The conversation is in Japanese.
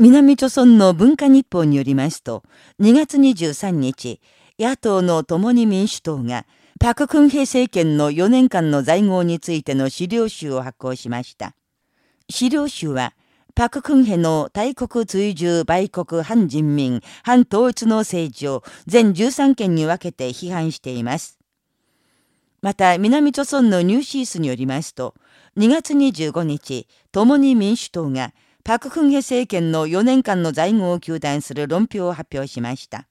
南朝村の文化日報によりますと、2月23日、野党の共に民主党が、パククンヘ政権の4年間の在郷についての資料集を発行しました。資料集は、パククンヘの大国追従売国反人民、反統一の政治を全13件に分けて批判しています。また、南朝村のニューシースによりますと、2月25日、共に民主党が、パククンヘ政権の4年間の在務を求断する論評を発表しました。